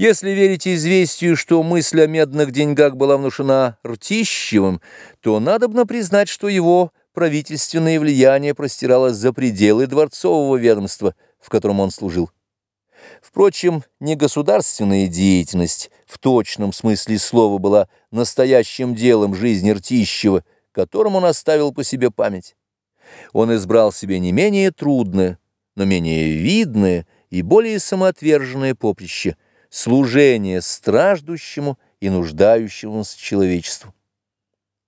Если верить известию, что мысль о медных деньгах была внушена Ртищевым, то надобно признать, что его правительственное влияние простиралось за пределы дворцового ведомства, в котором он служил. Впрочем, не государственная деятельность в точном смысле слова была настоящим делом жизни Ртищева, которым он оставил по себе память. Он избрал себе не менее трудное, но менее видное и более самоотверженное поприще – служение страждущему и нуждающемуся человечеству.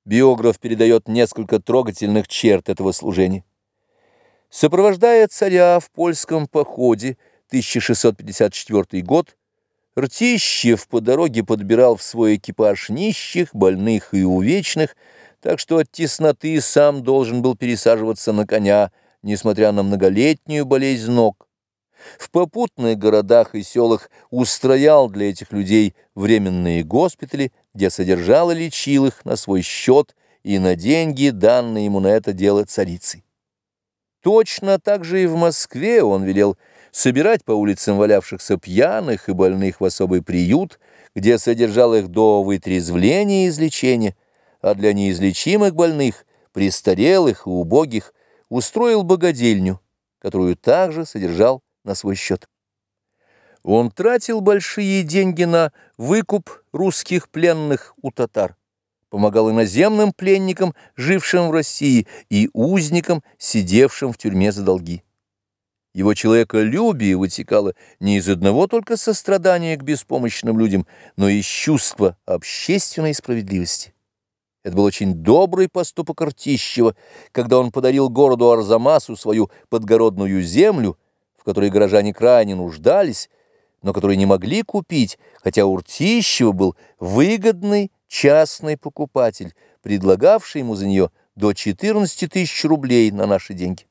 Биограф передает несколько трогательных черт этого служения. Сопровождая царя в польском походе 1654 год, Ртищев по дороге подбирал в свой экипаж нищих, больных и увечных, так что от тесноты сам должен был пересаживаться на коня, несмотря на многолетнюю болезнь ног. В попутных городах и селах устроял для этих людей временные госпитали, где содержал и лечил их на свой счет и на деньги, данные ему на это дело царицей. Точно так же и в Москве он велел собирать по улицам валявшихся пьяных и больных в особый приют, где содержал их до вытрезвления и излечения, а для неизлечимых больных, престарелых и убогих, устроил богадельню, которую также содержал на свой счет. Он тратил большие деньги на выкуп русских пленных у татар, помогал иноземным пленникам, жившим в России, и узникам, сидевшим в тюрьме за долги. Его человеколюбие вытекало не из одного только сострадания к беспомощным людям, но и из чувства общественной справедливости. Это был очень добрый поступок Артищева, когда он подарил городу Арзамасу свою подгородную землю, в которой горожане крайне нуждались, но которые не могли купить, хотя у Ртищева был выгодный частный покупатель, предлагавший ему за нее до 14 тысяч рублей на наши деньги.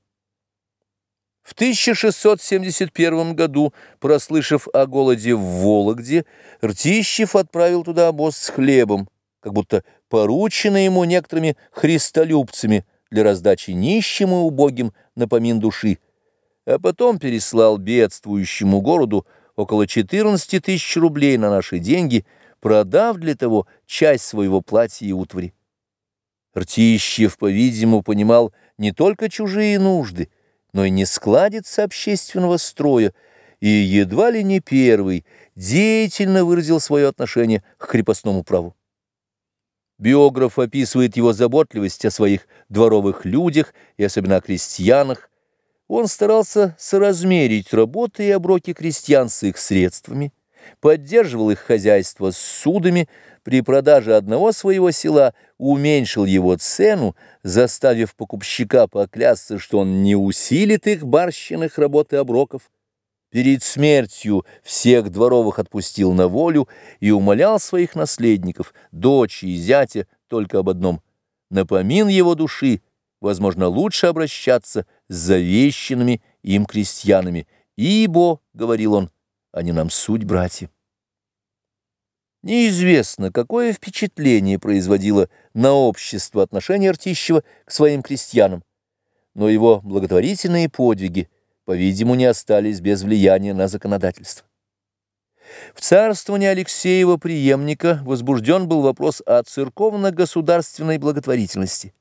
В 1671 году, прослышав о голоде в Вологде, Ртищев отправил туда обоз с хлебом, как будто порученный ему некоторыми христолюбцами для раздачи нищим и убогим на помин души, а потом переслал бедствующему городу около 14 тысяч рублей на наши деньги, продав для того часть своего платья и утвари. Ртищев, по-видимому, понимал не только чужие нужды, но и не складится общественного строя, и едва ли не первый деятельно выразил свое отношение к крепостному праву. Биограф описывает его заботливость о своих дворовых людях и особенно о крестьянах, он старался соразмерить работы и оброки крестьян с их средствами, поддерживал их хозяйство с судами, при продаже одного своего села уменьшил его цену, заставив покупщика поклясться, что он не усилит их барщиных работ и оброков. Перед смертью всех дворовых отпустил на волю и умолял своих наследников, дочь и зятя, только об одном — напомин его души — возможно, лучше обращаться с завещанными им крестьянами, ибо, — говорил он, — они нам суть братья. Неизвестно, какое впечатление производило на общество отношение Артищева к своим крестьянам, но его благотворительные подвиги, по-видимому, не остались без влияния на законодательство. В царствовании Алексеева преемника возбужден был вопрос о церковно-государственной благотворительности.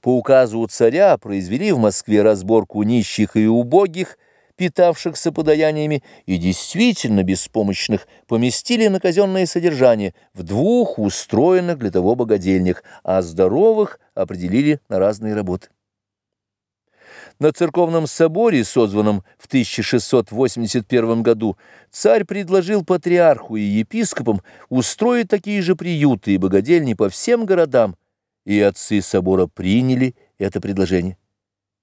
По указу царя произвели в Москве разборку нищих и убогих, питавшихся подаяниями, и действительно беспомощных поместили на казенное содержание в двух устроенных для того богадельнях, а здоровых определили на разные работы. На церковном соборе, созванном в 1681 году, царь предложил патриарху и епископам устроить такие же приюты и богадельни по всем городам, и отцы собора приняли это предложение.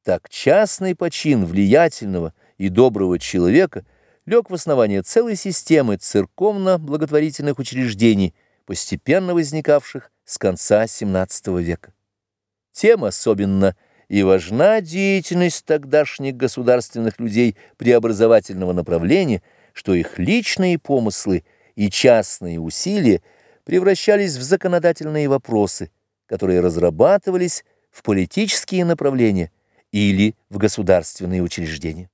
Так частный почин влиятельного и доброго человека лег в основание целой системы церковно-благотворительных учреждений, постепенно возникавших с конца XVII века. Тем особенно и важна деятельность тогдашних государственных людей преобразовательного направления, что их личные помыслы и частные усилия превращались в законодательные вопросы, которые разрабатывались в политические направления или в государственные учреждения.